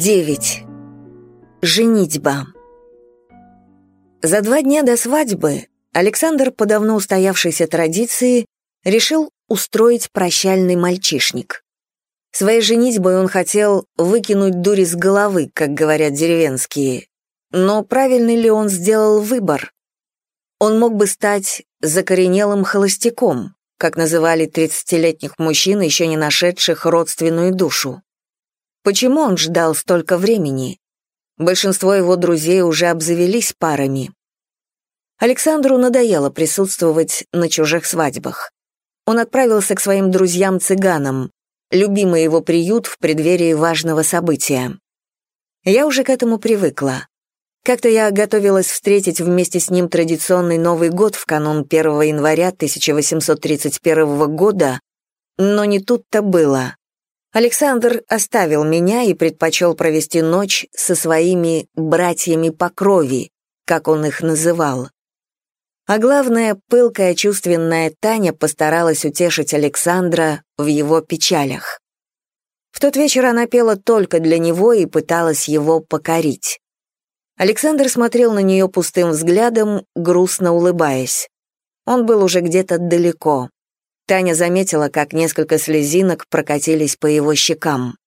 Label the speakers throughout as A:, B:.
A: 9. Женитьба. За два дня до свадьбы Александр, по давно устоявшейся традиции, решил устроить прощальный мальчишник. Своей женитьбой он хотел выкинуть дури с головы, как говорят деревенские. Но правильный ли он сделал выбор? Он мог бы стать закоренелым холостяком, как называли 30-летних мужчин, еще не нашедших родственную душу. Почему он ждал столько времени? Большинство его друзей уже обзавелись парами. Александру надоело присутствовать на чужих свадьбах. Он отправился к своим друзьям-цыганам, любимый его приют в преддверии важного события. Я уже к этому привыкла. Как-то я готовилась встретить вместе с ним традиционный Новый год в канун 1 января 1831 года, но не тут-то было. Александр оставил меня и предпочел провести ночь со своими «братьями по крови», как он их называл. А главное, пылкая чувственная Таня постаралась утешить Александра в его печалях. В тот вечер она пела только для него и пыталась его покорить. Александр смотрел на нее пустым взглядом, грустно улыбаясь. Он был уже где-то далеко. Таня заметила, как несколько слезинок прокатились по его щекам.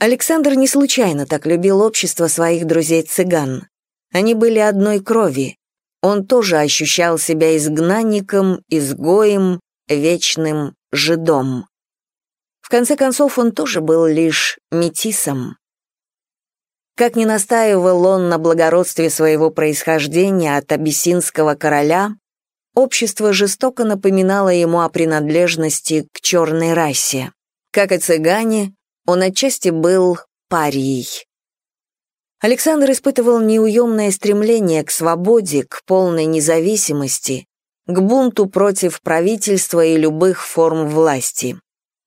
A: Александр не случайно так любил общество своих друзей-цыган. Они были одной крови. Он тоже ощущал себя изгнанником, изгоем, вечным жидом. В конце концов, он тоже был лишь метисом. Как ни настаивал он на благородстве своего происхождения от абиссинского короля, Общество жестоко напоминало ему о принадлежности к черной расе. Как и цыгане, он отчасти был парией. Александр испытывал неуемное стремление к свободе, к полной независимости, к бунту против правительства и любых форм власти.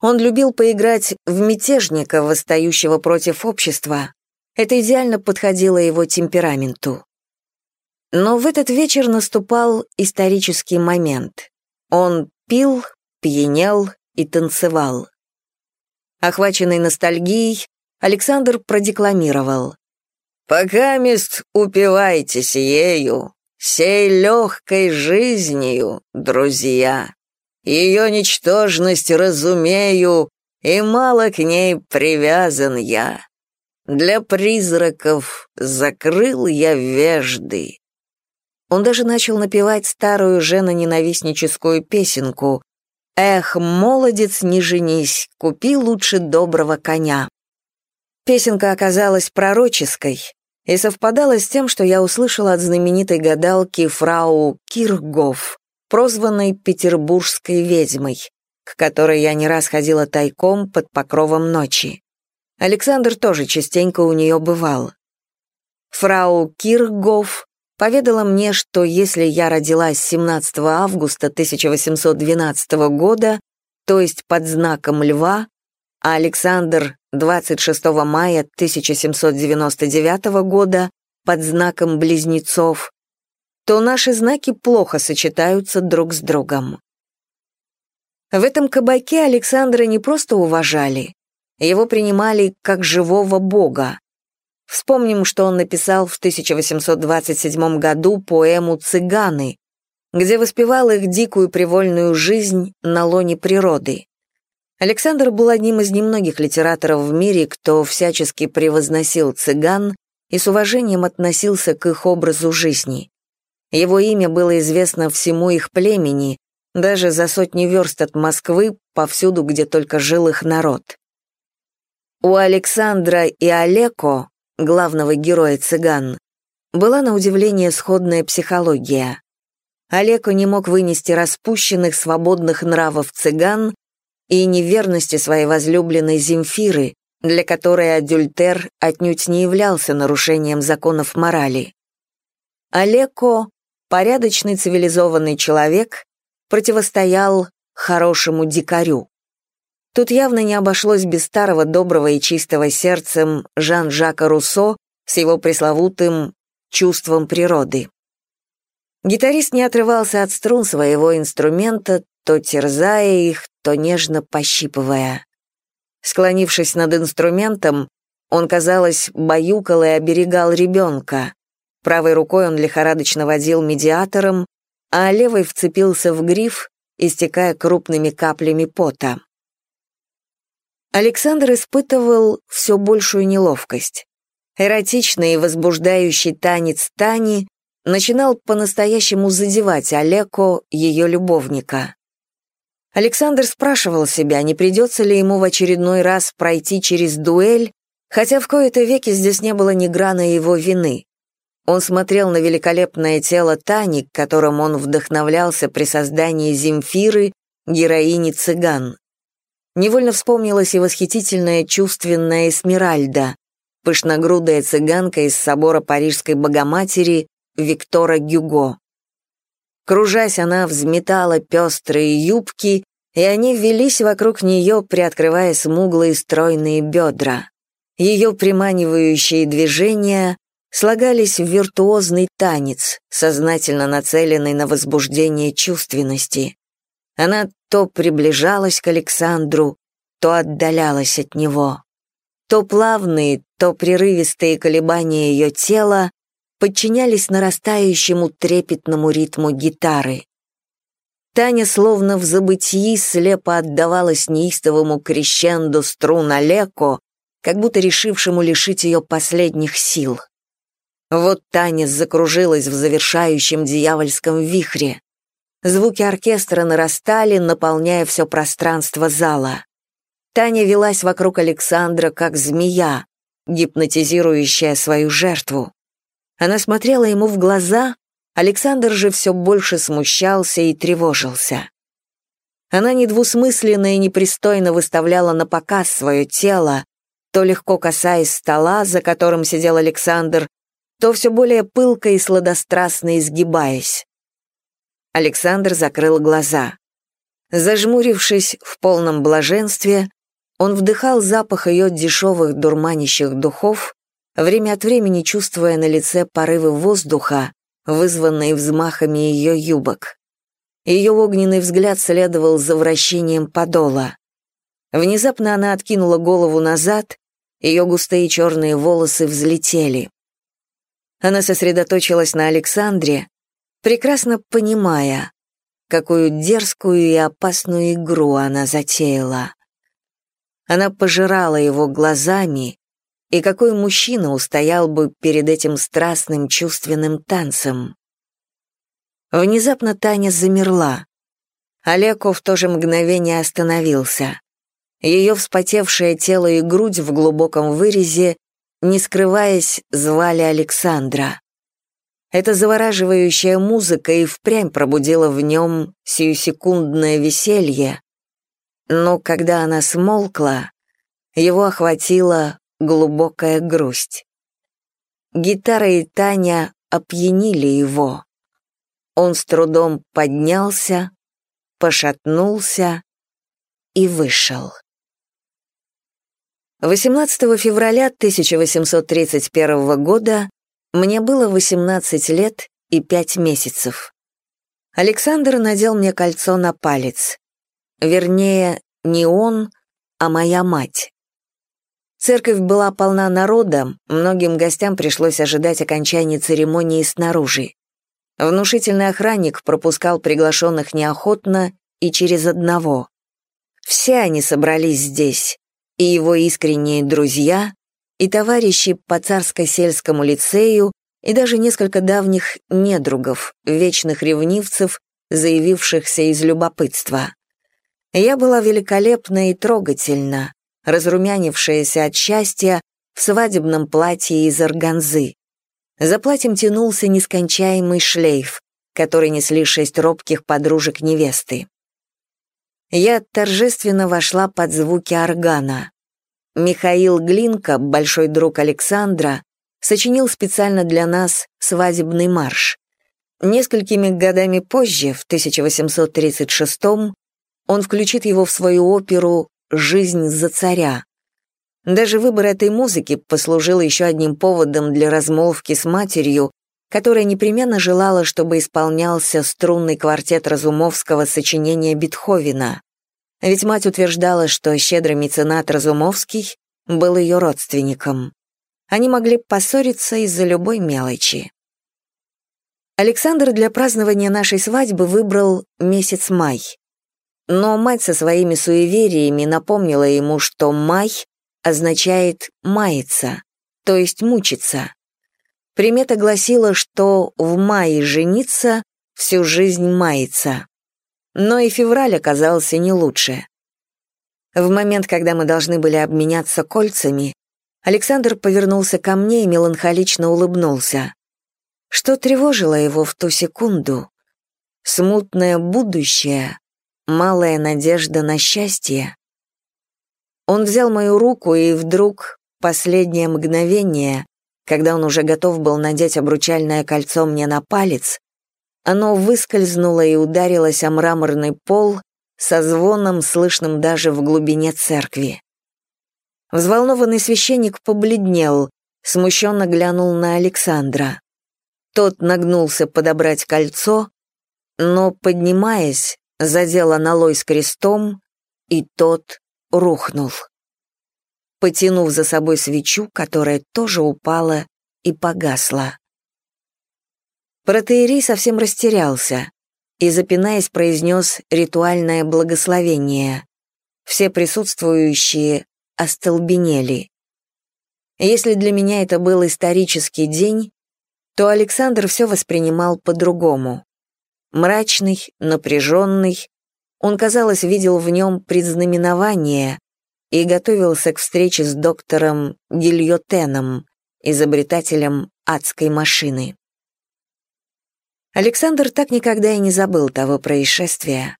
A: Он любил поиграть в мятежника, восстающего против общества. Это идеально подходило его темпераменту. Но в этот вечер наступал исторический момент. Он пил, пьянел и танцевал. Охваченный ностальгией, Александр продекламировал. «Пока мест упивайтесь ею, сей легкой жизнью, друзья. Ее ничтожность разумею, и мало к ней привязан я. Для призраков закрыл я вежды, он даже начал напевать старую женоненавистническую песенку «Эх, молодец, не женись, купи лучше доброго коня». Песенка оказалась пророческой и совпадала с тем, что я услышала от знаменитой гадалки фрау Киргоф, прозванной петербургской ведьмой, к которой я не раз ходила тайком под покровом ночи. Александр тоже частенько у нее бывал. Фрау Киргоф поведала мне, что если я родилась 17 августа 1812 года, то есть под знаком льва, а Александр 26 мая 1799 года под знаком близнецов, то наши знаки плохо сочетаются друг с другом. В этом кабаке Александра не просто уважали, его принимали как живого бога, Вспомним, что он написал в 1827 году поэму «Цыганы», где воспевал их дикую привольную жизнь на лоне природы. Александр был одним из немногих литераторов в мире, кто всячески превозносил цыган и с уважением относился к их образу жизни. Его имя было известно всему их племени, даже за сотни верст от Москвы, повсюду, где только жил их народ. У Александра и Олеко главного героя цыган, была на удивление сходная психология. Олеко не мог вынести распущенных, свободных нравов цыган и неверности своей возлюбленной Земфиры, для которой адюльтер отнюдь не являлся нарушением законов морали. Олеко, порядочный цивилизованный человек, противостоял хорошему дикарю. Тут явно не обошлось без старого доброго и чистого сердцем Жан-Жака Руссо с его пресловутым чувством природы. Гитарист не отрывался от струн своего инструмента, то терзая их, то нежно пощипывая. Склонившись над инструментом, Он, казалось, баюкал и оберегал ребенка. Правой рукой он лихорадочно водил медиатором, а левой вцепился в гриф, истекая крупными каплями пота. Александр испытывал все большую неловкость. Эротичный и возбуждающий танец Тани начинал по-настоящему задевать Олеко, ее любовника. Александр спрашивал себя, не придется ли ему в очередной раз пройти через дуэль, хотя в кои-то веки здесь не было ни грана его вины. Он смотрел на великолепное тело Тани, которым он вдохновлялся при создании Земфиры, героини цыган. Невольно вспомнилась и восхитительная чувственная Эсмеральда, пышногрудая цыганка из собора Парижской Богоматери Виктора Гюго. Кружась, она взметала пестрые юбки, и они велись вокруг нее, приоткрывая смуглые стройные бедра. Ее приманивающие движения слагались в виртуозный танец, сознательно нацеленный на возбуждение чувственности. Она то приближалась к Александру, то отдалялась от него. То плавные, то прерывистые колебания ее тела подчинялись нарастающему трепетному ритму гитары. Таня словно в забытии слепо отдавалась неистовому крещенду струн Олеко, как будто решившему лишить ее последних сил. Вот танец закружилась в завершающем дьявольском вихре. Звуки оркестра нарастали, наполняя все пространство зала. Таня велась вокруг Александра, как змея, гипнотизирующая свою жертву. Она смотрела ему в глаза, Александр же все больше смущался и тревожился. Она недвусмысленно и непристойно выставляла на показ свое тело, то легко касаясь стола, за которым сидел Александр, то все более пылко и сладострастно изгибаясь. Александр закрыл глаза. Зажмурившись в полном блаженстве, он вдыхал запах ее дешевых дурманящих духов, время от времени чувствуя на лице порывы воздуха, вызванные взмахами ее юбок. Ее огненный взгляд следовал за вращением подола. Внезапно она откинула голову назад, ее густые черные волосы взлетели. Она сосредоточилась на Александре, прекрасно понимая, какую дерзкую и опасную игру она затеяла. Она пожирала его глазами, и какой мужчина устоял бы перед этим страстным чувственным танцем? Внезапно Таня замерла. Олеко в то же мгновение остановился. Ее вспотевшее тело и грудь в глубоком вырезе не скрываясь, звали Александра. Эта завораживающая музыка и впрямь пробудила в нем сиюсекундное веселье, но когда она смолкла, его охватила глубокая грусть. Гитара и Таня опьянили его. Он с трудом поднялся, пошатнулся и вышел. 18 февраля 1831 года мне было 18 лет и 5 месяцев. Александр надел мне кольцо на палец. Вернее, не он, а моя мать. Церковь была полна народа, многим гостям пришлось ожидать окончания церемонии снаружи. Внушительный охранник пропускал приглашенных неохотно и через одного. Все они собрались здесь, и его искренние друзья, и товарищи по царско-сельскому лицею, и даже несколько давних недругов, вечных ревнивцев, заявившихся из любопытства. Я была великолепна и трогательна, разрумянившаяся от счастья в свадебном платье из органзы. За платьем тянулся нескончаемый шлейф, который несли шесть робких подружек невесты я торжественно вошла под звуки органа. Михаил Глинка, большой друг Александра, сочинил специально для нас свадебный марш. Несколькими годами позже, в 1836 он включит его в свою оперу «Жизнь за царя». Даже выбор этой музыки послужил еще одним поводом для размолвки с матерью, которая непременно желала, чтобы исполнялся струнный квартет Разумовского сочинения Бетховена. Ведь мать утверждала, что щедрый меценат Разумовский был ее родственником. Они могли поссориться из-за любой мелочи. Александр для празднования нашей свадьбы выбрал месяц май. Но мать со своими суевериями напомнила ему, что май означает «маяться», то есть мучиться. Примета гласила, что в мае жениться всю жизнь мается. Но и февраль оказался не лучше. В момент, когда мы должны были обменяться кольцами, Александр повернулся ко мне и меланхолично улыбнулся. Что тревожило его в ту секунду? Смутное будущее, малая надежда на счастье. Он взял мою руку, и вдруг, последнее мгновение, когда он уже готов был надеть обручальное кольцо мне на палец, оно выскользнуло и ударилось о мраморный пол со звоном, слышным даже в глубине церкви. Взволнованный священник побледнел, смущенно глянул на Александра. Тот нагнулся подобрать кольцо, но, поднимаясь, задел аналой с крестом, и тот рухнул. Потянув за собой свечу, которая тоже упала и погасла. Протеерей совсем растерялся и, запинаясь, произнес ритуальное благословение. Все присутствующие остолбенели. Если для меня это был исторический день, то Александр все воспринимал по-другому. Мрачный, напряженный, он, казалось, видел в нем предзнаменование и готовился к встрече с доктором Гильотеном, изобретателем адской машины. Александр так никогда и не забыл того происшествия.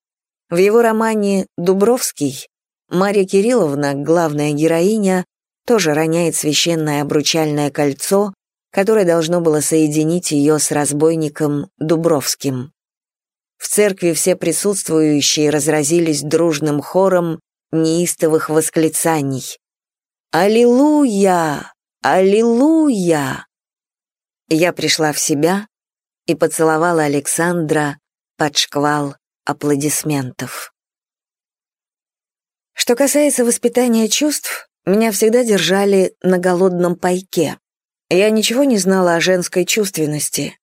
A: В его романе «Дубровский» Марья Кирилловна, главная героиня, тоже роняет священное обручальное кольцо, которое должно было соединить ее с разбойником Дубровским. В церкви все присутствующие разразились дружным хором неистовых восклицаний. «Аллилуйя! Аллилуйя!» Я пришла в себя и поцеловала Александра под шквал аплодисментов. Что касается воспитания чувств, меня всегда держали на голодном пайке. Я ничего не знала о женской чувственности.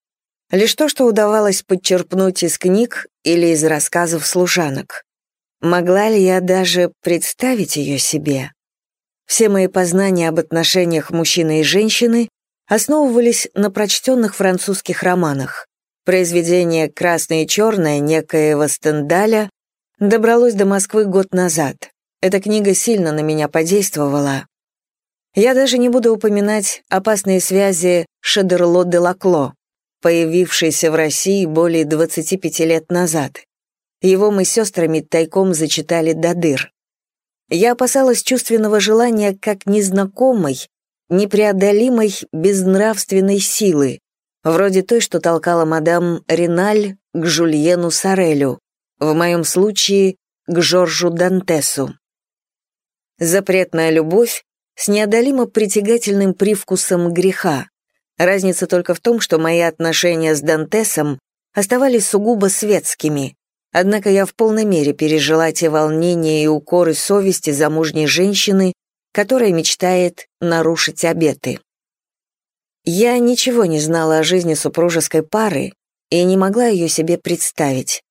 A: Лишь то, что удавалось подчерпнуть из книг или из рассказов служанок. Могла ли я даже представить ее себе? Все мои познания об отношениях мужчины и женщины основывались на прочтенных французских романах. Произведение «Красное и черное» некоего Стендаля добралось до Москвы год назад. Эта книга сильно на меня подействовала. Я даже не буду упоминать опасные связи Шедерло де Лакло, появившейся в России более 25 лет назад. Его мы с сестрами тайком зачитали до дыр. Я опасалась чувственного желания как незнакомой, непреодолимой безнравственной силы, вроде той, что толкала мадам Риналь к Жульену Сорелю, в моем случае к Жоржу Дантесу. Запретная любовь с неодолимо притягательным привкусом греха. Разница только в том, что мои отношения с Дантесом оставались сугубо светскими, однако я в полной мере пережила те волнения и укоры совести замужней женщины, которая мечтает нарушить обеты. Я ничего не знала о жизни супружеской пары и не могла ее себе представить.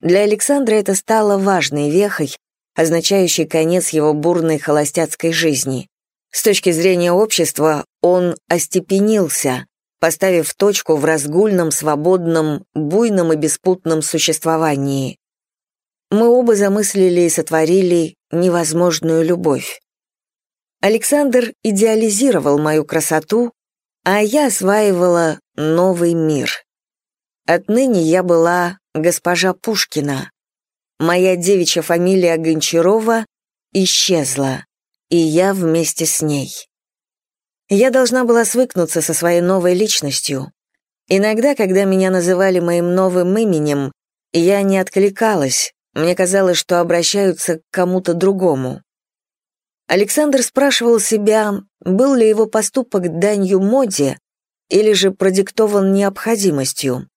A: Для Александра это стало важной вехой, означающей конец его бурной холостяцкой жизни. С точки зрения общества он остепенился, поставив точку в разгульном, свободном, буйном и беспутном существовании. Мы оба замыслили и сотворили невозможную любовь. Александр идеализировал мою красоту, а я осваивала новый мир. Отныне я была госпожа Пушкина. Моя девичья фамилия Гончарова исчезла и я вместе с ней. Я должна была свыкнуться со своей новой личностью. Иногда, когда меня называли моим новым именем, я не откликалась, мне казалось, что обращаются к кому-то другому. Александр спрашивал себя, был ли его поступок данью моде или же продиктован необходимостью.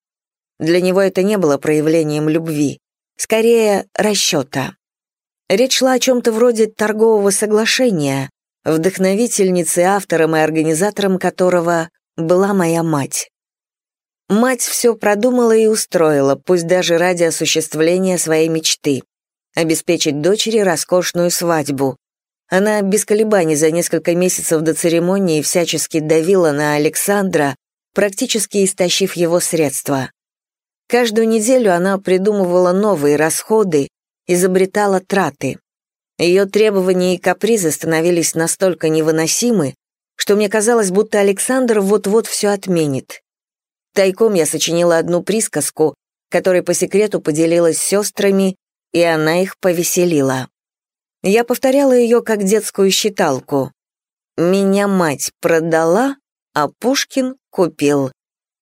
A: Для него это не было проявлением любви, скорее расчета. Речь шла о чем-то вроде торгового соглашения, вдохновительницей, автором и организатором которого была моя мать. Мать все продумала и устроила, пусть даже ради осуществления своей мечты — обеспечить дочери роскошную свадьбу. Она без колебаний за несколько месяцев до церемонии всячески давила на Александра, практически истощив его средства. Каждую неделю она придумывала новые расходы, изобретала траты. Ее требования и капризы становились настолько невыносимы, что мне казалось, будто Александр вот-вот все отменит. Тайком я сочинила одну присказку, которой по секрету поделилась с сестрами, и она их повеселила. Я повторяла ее как детскую считалку. «Меня мать продала, а Пушкин купил.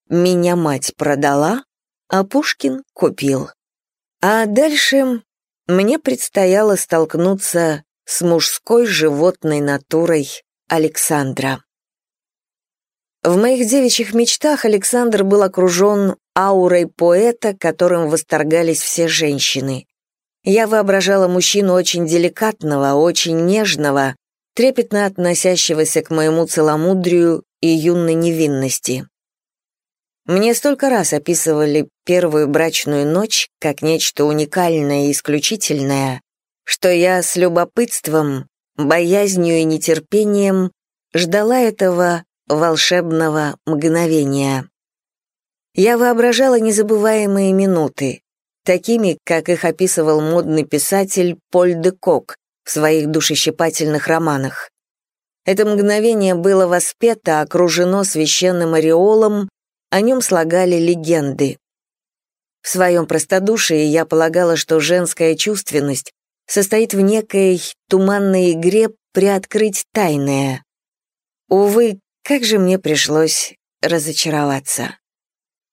A: Меня мать продала, а Пушкин купил». А дальше мне предстояло столкнуться с мужской животной натурой Александра. В моих девичьих мечтах Александр был окружен аурой поэта, которым восторгались все женщины. Я воображала мужчину очень деликатного, очень нежного, трепетно относящегося к моему целомудрию и юной невинности. Мне столько раз описывали первую брачную ночь как нечто уникальное и исключительное, что я с любопытством, боязнью и нетерпением ждала этого волшебного мгновения. Я воображала незабываемые минуты, такими, как их описывал модный писатель Поль де Кок в своих душещипательных романах. Это мгновение было воспето, окружено священным ореолом о нем слагали легенды. В своем простодушии я полагала, что женская чувственность состоит в некой туманной игре приоткрыть тайное. Увы, как же мне пришлось разочароваться.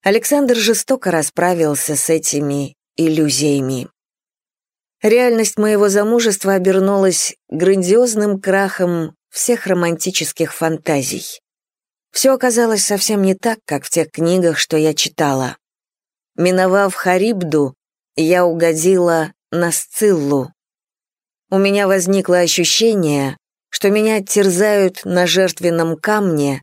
A: Александр жестоко расправился с этими иллюзиями. Реальность моего замужества обернулась грандиозным крахом всех романтических фантазий. Все оказалось совсем не так, как в тех книгах, что я читала. Миновав Харибду, я угодила на Сциллу. У меня возникло ощущение, что меня терзают на жертвенном камне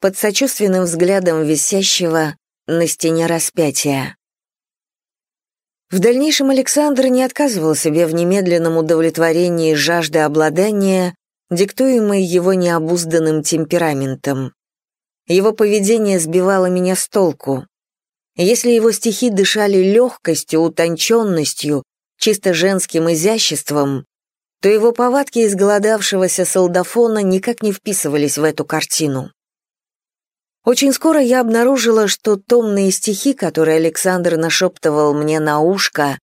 A: под сочувственным взглядом висящего на стене распятия. В дальнейшем Александр не отказывал себе в немедленном удовлетворении жажды обладания, диктуемой его необузданным темпераментом. Его поведение сбивало меня с толку. Если его стихи дышали легкостью, утонченностью, чисто женским изяществом, то его повадки изголодавшегося солдафона никак не вписывались в эту картину. Очень скоро я обнаружила, что томные стихи, которые Александр нашептывал мне на ушко,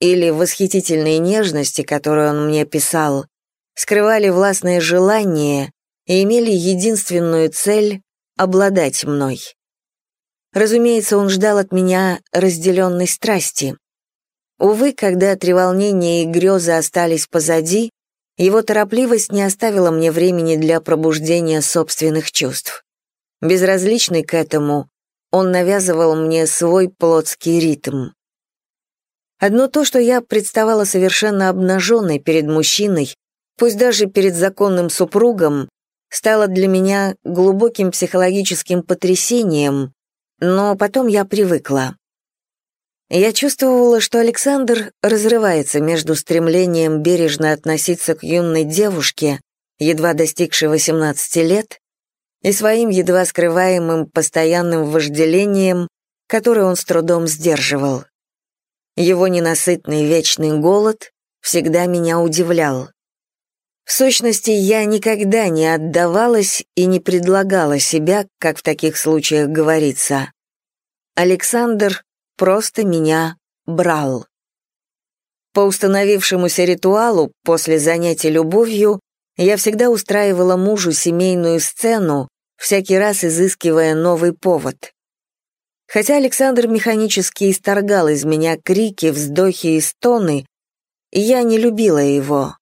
A: или восхитительные нежности, которые он мне писал, скрывали властное желание и имели единственную цель обладать мной. Разумеется, он ждал от меня разделенной страсти. Увы, когда треволнения и грезы остались позади, его торопливость не оставила мне времени для пробуждения собственных чувств. Безразличный к этому, он навязывал мне свой плотский ритм. Одно то, что я представала совершенно обнаженной перед мужчиной, пусть даже перед законным супругом, стало для меня глубоким психологическим потрясением, но потом я привыкла. Я чувствовала, что Александр разрывается между стремлением бережно относиться к юной девушке, едва достигшей 18 лет, и своим едва скрываемым постоянным вожделением, которое он с трудом сдерживал. Его ненасытный вечный голод всегда меня удивлял. В сущности, я никогда не отдавалась и не предлагала себя, как в таких случаях говорится. Александр просто меня брал. По установившемуся ритуалу, после занятий любовью, я всегда устраивала мужу семейную сцену, всякий раз изыскивая новый повод. Хотя Александр механически исторгал из меня крики, вздохи и стоны, я не любила его.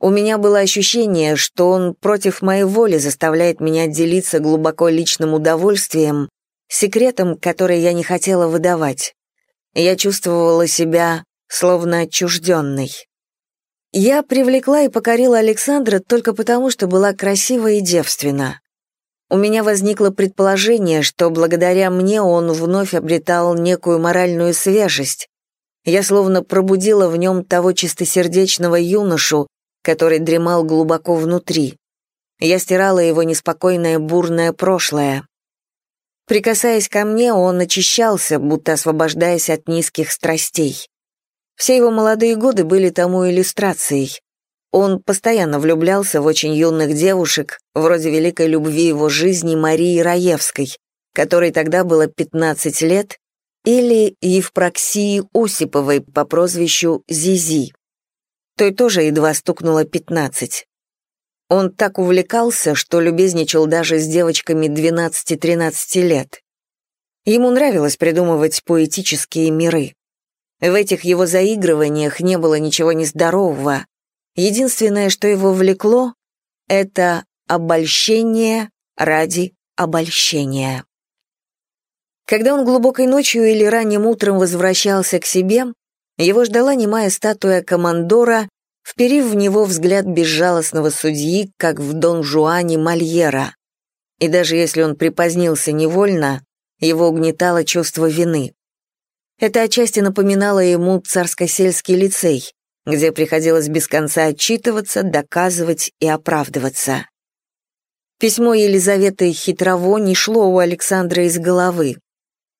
A: У меня было ощущение, что он против моей воли заставляет меня делиться глубоко личным удовольствием, секретом, который я не хотела выдавать. Я чувствовала себя словно отчужденной. Я привлекла и покорила Александра только потому, что была красива и девственна. У меня возникло предположение, что благодаря мне он вновь обретал некую моральную свежесть. Я словно пробудила в нем того чистосердечного юношу, который дремал глубоко внутри. Я стирала его неспокойное бурное прошлое. Прикасаясь ко мне, он очищался, будто освобождаясь от низких страстей. Все его молодые годы были тому иллюстрацией. Он постоянно влюблялся в очень юных девушек, вроде великой любви его жизни Марии Раевской, которой тогда было 15 лет, или Евпроксии Осиповой по прозвищу Зизи. Той тоже едва стукнуло 15. Он так увлекался, что любезничал даже с девочками 12-13 лет. Ему нравилось придумывать поэтические миры. В этих его заигрываниях не было ничего нездорового. Единственное, что его влекло, это обольщение ради обольщения. Когда он глубокой ночью или ранним утром возвращался к себе, его ждала немая статуя командора, вперив в него взгляд безжалостного судьи, как в Дон Жуане Мольера. И даже если он припозднился невольно, его угнетало чувство вины. Это отчасти напоминало ему царско-сельский лицей, где приходилось без конца отчитываться, доказывать и оправдываться. Письмо Елизаветы Хитрово не шло у Александра из головы.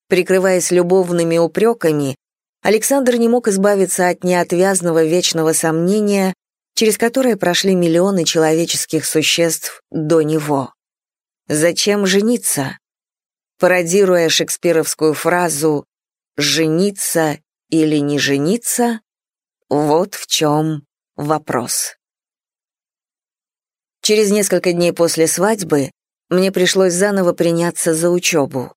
A: Прикрываясь любовными упреками, Александр не мог избавиться от неотвязного вечного сомнения, через которое прошли миллионы человеческих существ до него. Зачем жениться? Пародируя шекспировскую фразу жениться или не жениться, вот в чем вопрос. Через несколько дней после свадьбы мне пришлось заново приняться за учебу.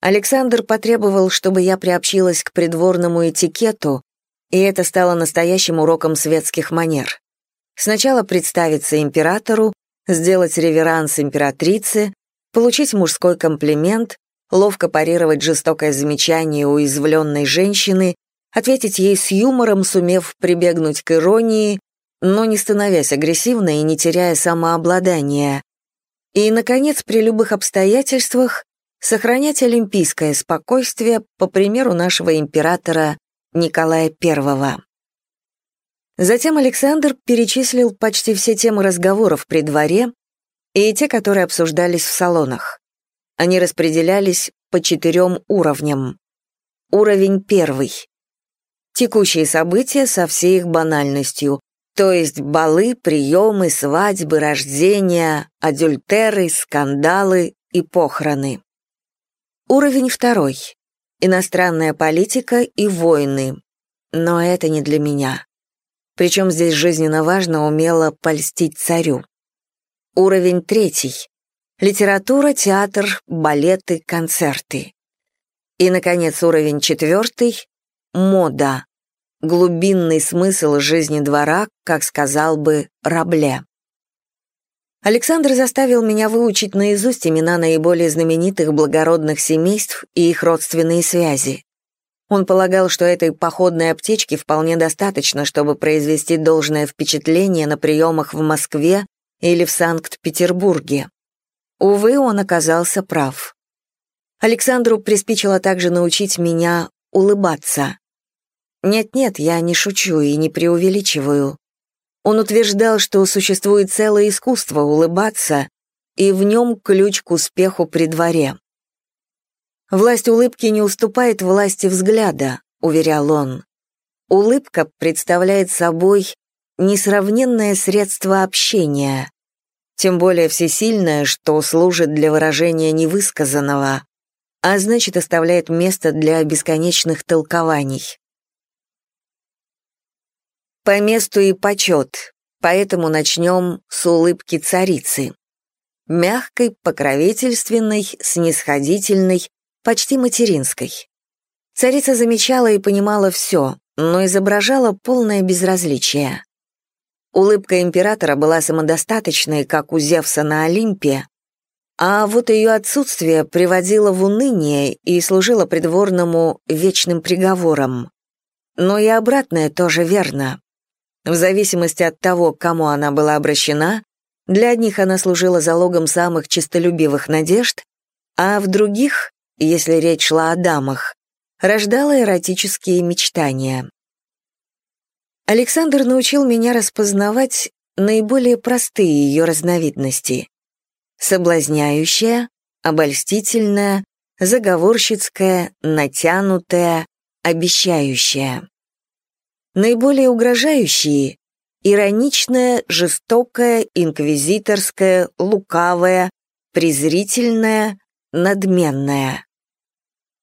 A: Александр потребовал, чтобы я приобщилась к придворному этикету, и это стало настоящим уроком светских манер. Сначала представиться императору, сделать реверанс императрице, получить мужской комплимент, ловко парировать жестокое замечание уязвленной женщины, ответить ей с юмором, сумев прибегнуть к иронии, но не становясь агрессивной и не теряя самообладания. И, наконец, при любых обстоятельствах сохранять олимпийское спокойствие по примеру нашего императора Николая I. Затем Александр перечислил почти все темы разговоров при дворе и те, которые обсуждались в салонах. Они распределялись по четырем уровням. Уровень первый. Текущие события со всей их банальностью, то есть балы, приемы, свадьбы, рождения, адюльтеры, скандалы и похороны. Уровень второй. Иностранная политика и войны. Но это не для меня. Причем здесь жизненно важно умело польстить царю. Уровень третий. Литература, театр, балеты, концерты. И, наконец, уровень четвертый — мода. Глубинный смысл жизни двора, как сказал бы Рабле. Александр заставил меня выучить наизусть имена наиболее знаменитых благородных семейств и их родственные связи. Он полагал, что этой походной аптечки вполне достаточно, чтобы произвести должное впечатление на приемах в Москве или в Санкт-Петербурге. Увы, он оказался прав. Александру приспичило также научить меня улыбаться. Нет-нет, я не шучу и не преувеличиваю. Он утверждал, что существует целое искусство улыбаться, и в нем ключ к успеху при дворе. «Власть улыбки не уступает власти взгляда», — уверял он. «Улыбка представляет собой несравненное средство общения, тем более всесильное, что служит для выражения невысказанного, а значит, оставляет место для бесконечных толкований. По месту и почет, поэтому начнем с улыбки царицы. Мягкой, покровительственной, снисходительной, почти материнской. Царица замечала и понимала все, но изображала полное безразличие. Улыбка императора была самодостаточной, как у Зевса на Олимпе, а вот ее отсутствие приводило в уныние и служило придворному вечным приговором. Но и обратное тоже верно. В зависимости от того, к кому она была обращена, для одних она служила залогом самых честолюбивых надежд, а в других, если речь шла о дамах, рождала эротические мечтания. Александр научил меня распознавать наиболее простые ее разновидности. Соблазняющая, обольстительная, заговорщицкая, натянутая, обещающая. Наиболее угрожающие — ироничная, жестокая, инквизиторская, лукавая, презрительная, надменная.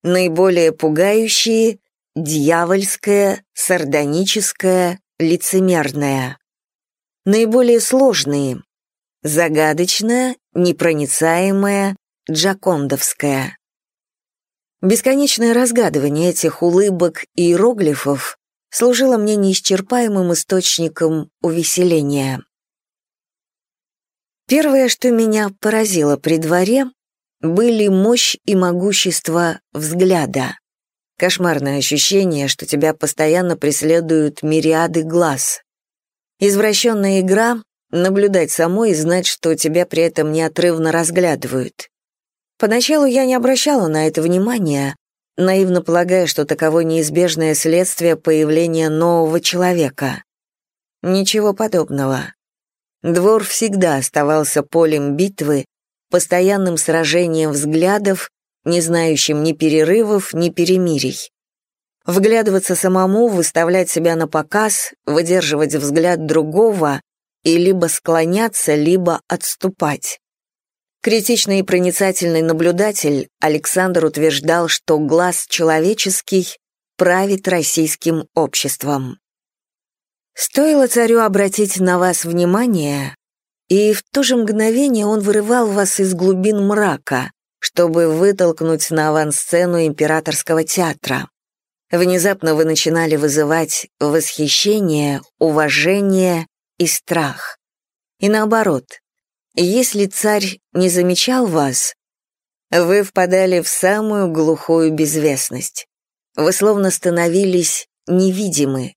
A: Наиболее пугающие — дьявольская, сардоническая, лицемерная. Наиболее сложные — загадочная, непроницаемая, джакондовская. Бесконечное разгадывание этих улыбок и иероглифов служило мне неисчерпаемым источником увеселения. Первое, что меня поразило при дворе, были мощь и могущество взгляда. Кошмарное ощущение, что тебя постоянно преследуют мириады глаз. Извращенная игра — наблюдать самой и знать, что тебя при этом неотрывно разглядывают. Поначалу я не обращала на это внимания, наивно полагая, что таково неизбежное следствие появления нового человека. Ничего подобного. Двор всегда оставался полем битвы, постоянным сражением взглядов, не знающим ни перерывов, ни перемирий. Вглядываться самому, выставлять себя на показ, выдерживать взгляд другого и либо склоняться, либо отступать. Критичный и проницательный наблюдатель Александр утверждал, что глаз человеческий правит российским обществом. Стоило царю обратить на вас внимание, и в то же мгновение он вырывал вас из глубин мрака, чтобы вытолкнуть на авансцену императорского театра. Внезапно вы начинали вызывать восхищение, уважение и страх. И наоборот, если царь не замечал вас, вы впадали в самую глухую безвестность. Вы словно становились невидимы.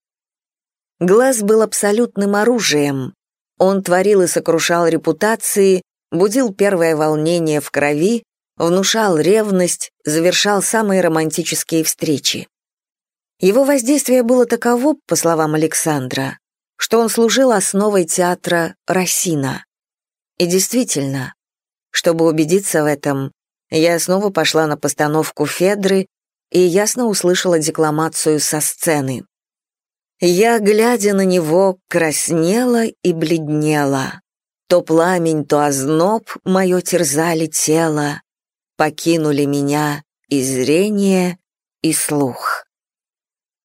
A: Глаз был абсолютным оружием. Он творил и сокрушал репутации, будил первое волнение в крови, внушал ревность, завершал самые романтические встречи. Его воздействие было таково, по словам Александра, что он служил основой театра «Росина». И действительно, чтобы убедиться в этом, я снова пошла на постановку Федры и ясно услышала декламацию со сцены. Я, глядя на него, краснела и бледнела. То пламень, то озноб мое терзали тело, покинули меня и зрение, и слух.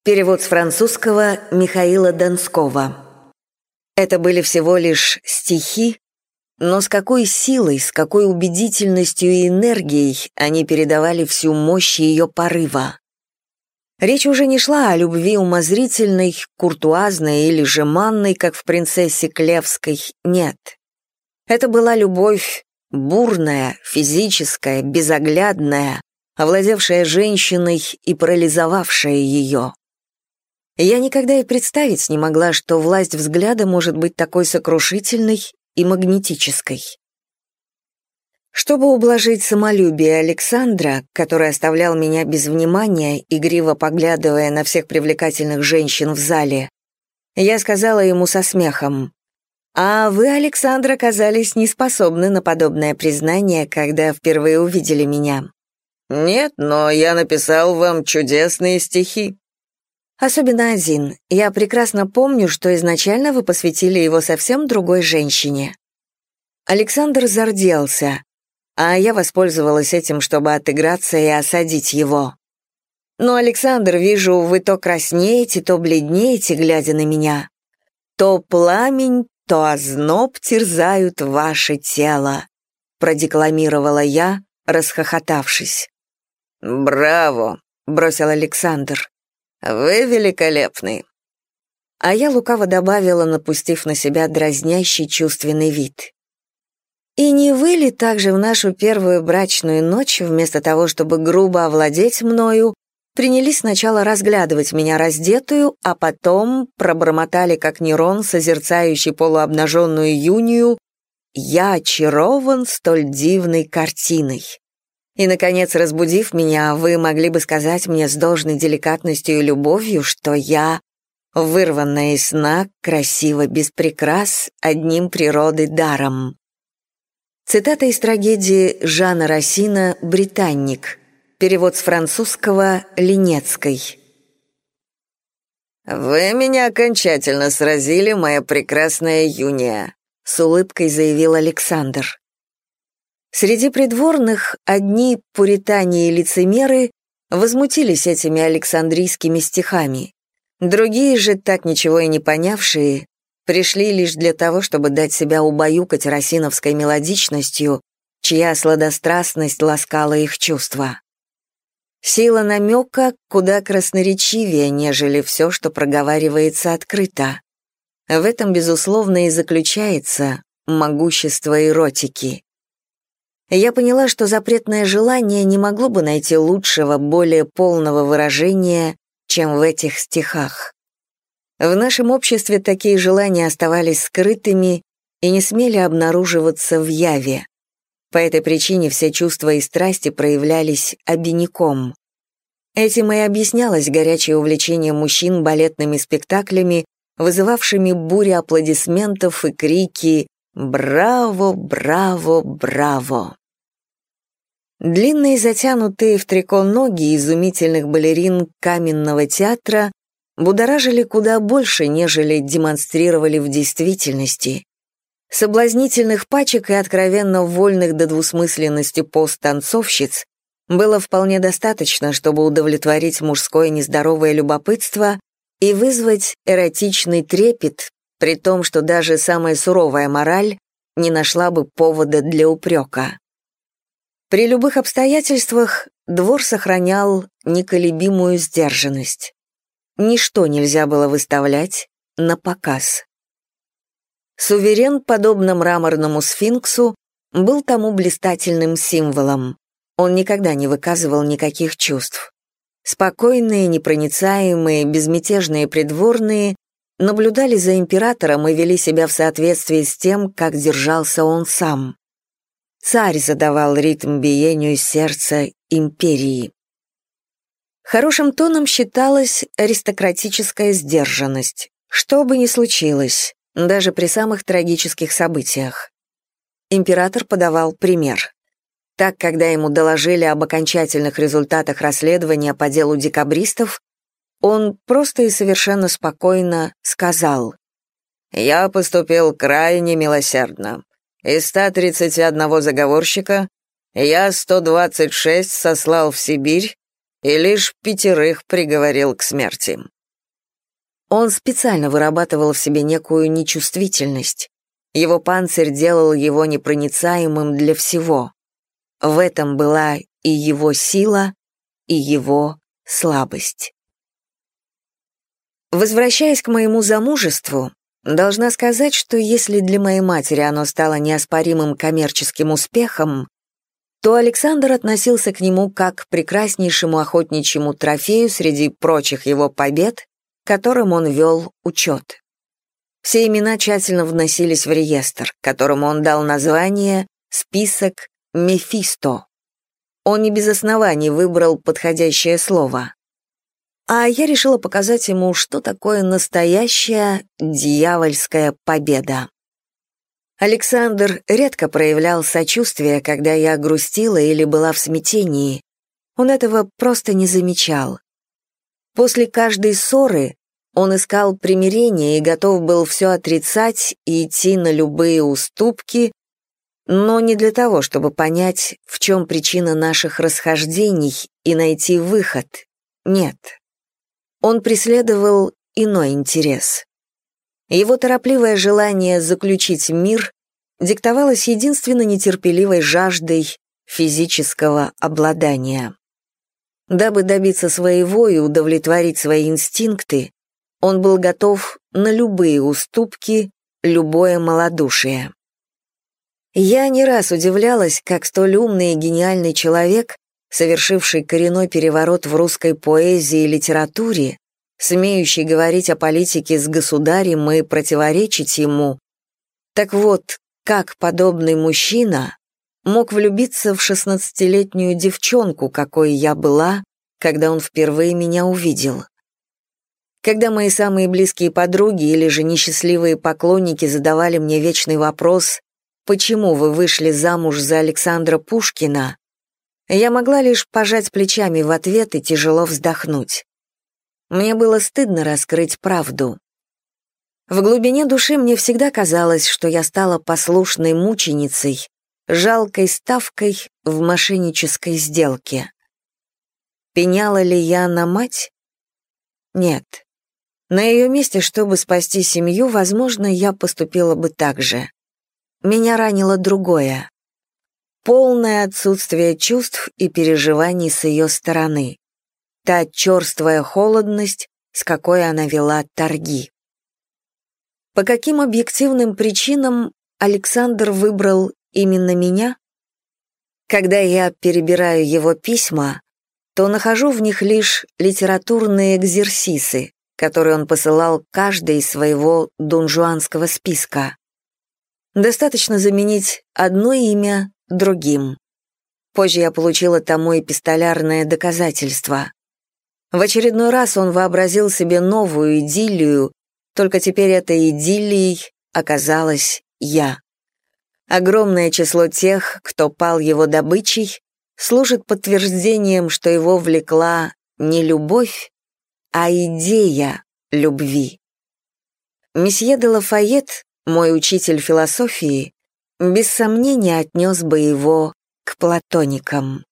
A: Перевод с французского Михаила Донского. Это были всего лишь стихи, но с какой силой, с какой убедительностью и энергией они передавали всю мощь ее порыва. Речь уже не шла о любви умозрительной, куртуазной или жеманной, как в «Принцессе Клевской», нет. Это была любовь бурная, физическая, безоглядная, овладевшая женщиной и парализовавшая ее. Я никогда и представить не могла, что власть взгляда может быть такой сокрушительной и магнетической. Чтобы ублажить самолюбие Александра, который оставлял меня без внимания, игриво поглядывая на всех привлекательных женщин в зале, я сказала ему со смехом, «А вы, Александр, оказались неспособны на подобное признание, когда впервые увидели меня». «Нет, но я написал вам чудесные стихи», Особенно один. Я прекрасно помню, что изначально вы посвятили его совсем другой женщине. Александр зарделся, а я воспользовалась этим, чтобы отыграться и осадить его. Но, Александр, вижу, вы то краснеете, то бледнеете, глядя на меня. То пламень, то озноб терзают ваше тело, продекламировала я, расхохотавшись. «Браво!» — бросил Александр. Вы великолепны. А я лукаво добавила, напустив на себя дразнящий чувственный вид. И не вы ли также в нашу первую брачную ночь, вместо того, чтобы грубо овладеть мною, принялись сначала разглядывать меня раздетую, а потом пробормотали, как Нерон, созерцающий полуобнаженную Юнию, «Я очарован столь дивной картиной». И, наконец, разбудив меня, вы могли бы сказать мне с должной деликатностью и любовью, что я, вырванная из сна, красиво без прикрас, одним природы даром. Цитата из трагедии Жана Рассина «Британник», перевод с французского «Ленецкой».
B: «Вы меня окончательно сразили, моя прекрасная Юния», — с улыбкой заявил Александр.
A: Среди придворных одни пуритане и лицемеры возмутились этими александрийскими стихами. Другие же, так ничего и не понявшие, пришли лишь для того, чтобы дать себя убаюкать росиновской мелодичностью, чья сладострастность ласкала их чувства. Сила намека куда красноречивее, нежели все, что проговаривается открыто. В этом, безусловно, и заключается могущество эротики я поняла, что запретное желание не могло бы найти лучшего, более полного выражения, чем в этих стихах. В нашем обществе такие желания оставались скрытыми и не смели обнаруживаться в яве. По этой причине все чувства и страсти проявлялись обиняком. Этим и объяснялось горячее увлечение мужчин балетными спектаклями, вызывавшими бури аплодисментов и крики «Браво! Браво! Браво!». Длинные затянутые в трико ноги изумительных балерин каменного театра будоражили куда больше, нежели демонстрировали в действительности. Соблазнительных пачек и откровенно вольных до двусмысленности пост-танцовщиц было вполне достаточно, чтобы удовлетворить мужское нездоровое любопытство и вызвать эротичный трепет, при том, что даже самая суровая мораль не нашла бы повода для упрека. При любых обстоятельствах двор сохранял неколебимую сдержанность. Ничто нельзя было выставлять на показ. Суверен, подобно мраморному сфинксу, был тому блистательным символом. Он никогда не выказывал никаких чувств. Спокойные, непроницаемые, безмятежные придворные наблюдали за императором и вели себя в соответствии с тем, как держался он сам. Царь задавал ритм биению сердца империи. Хорошим тоном считалась аристократическая сдержанность, что бы ни случилось, даже при самых трагических событиях. Император подавал пример. Так, когда ему доложили об окончательных результатах расследования по делу декабристов, он просто и совершенно спокойно сказал «Я поступил крайне милосердно. Из 131 заговорщика я 126 сослал в Сибирь и лишь пятерых приговорил к смерти. Он специально вырабатывал в себе некую нечувствительность. Его панцирь делал его непроницаемым для всего. В этом была и его сила, и его слабость. Возвращаясь к моему замужеству, Должна сказать, что если для моей матери оно стало неоспоримым коммерческим успехом, то Александр относился к нему как к прекраснейшему охотничьему трофею среди прочих его побед, которым он вел учет. Все имена тщательно вносились в реестр, которому он дал название «Список Мефисто». Он не без оснований выбрал подходящее слово а я решила показать ему, что такое настоящая дьявольская победа. Александр редко проявлял сочувствие, когда я грустила или была в смятении. Он этого просто не замечал. После каждой ссоры он искал примирение и готов был все отрицать и идти на любые уступки, но не для того, чтобы понять, в чем причина наших расхождений и найти выход. Нет. Он преследовал иной интерес. Его торопливое желание заключить мир диктовалось единственно нетерпеливой жаждой физического обладания. Дабы добиться своего и удовлетворить свои инстинкты, он был готов на любые уступки, любое малодушие. Я не раз удивлялась, как столь умный и гениальный человек совершивший коренной переворот в русской поэзии и литературе, смеющий говорить о политике с государем и противоречить ему. Так вот, как подобный мужчина мог влюбиться в шестнадцатилетнюю девчонку, какой я была, когда он впервые меня увидел? Когда мои самые близкие подруги или же несчастливые поклонники задавали мне вечный вопрос «Почему вы вышли замуж за Александра Пушкина?», я могла лишь пожать плечами в ответ и тяжело вздохнуть. Мне было стыдно раскрыть правду. В глубине души мне всегда казалось, что я стала послушной мученицей, жалкой ставкой в мошеннической сделке. Пеняла ли я на мать? Нет. На ее месте, чтобы спасти семью, возможно, я поступила бы так же. Меня ранило другое. Полное отсутствие чувств и переживаний с ее стороны. Та черствая холодность, с какой она вела торги. По каким объективным причинам Александр выбрал именно меня? Когда я перебираю его письма, то нахожу в них лишь литературные экзерсисы, которые он посылал каждый из своего дунжуанского списка. Достаточно заменить одно имя другим. Позже я получила тому эпистолярное доказательство. В очередной раз он вообразил себе новую идиллию, только теперь этой идиллией оказалась я. Огромное число тех, кто пал его добычей, служит подтверждением, что его влекла не любовь, а идея любви. Месье де Лафайет, мой учитель философии, без сомнения отнес бы его к платоникам.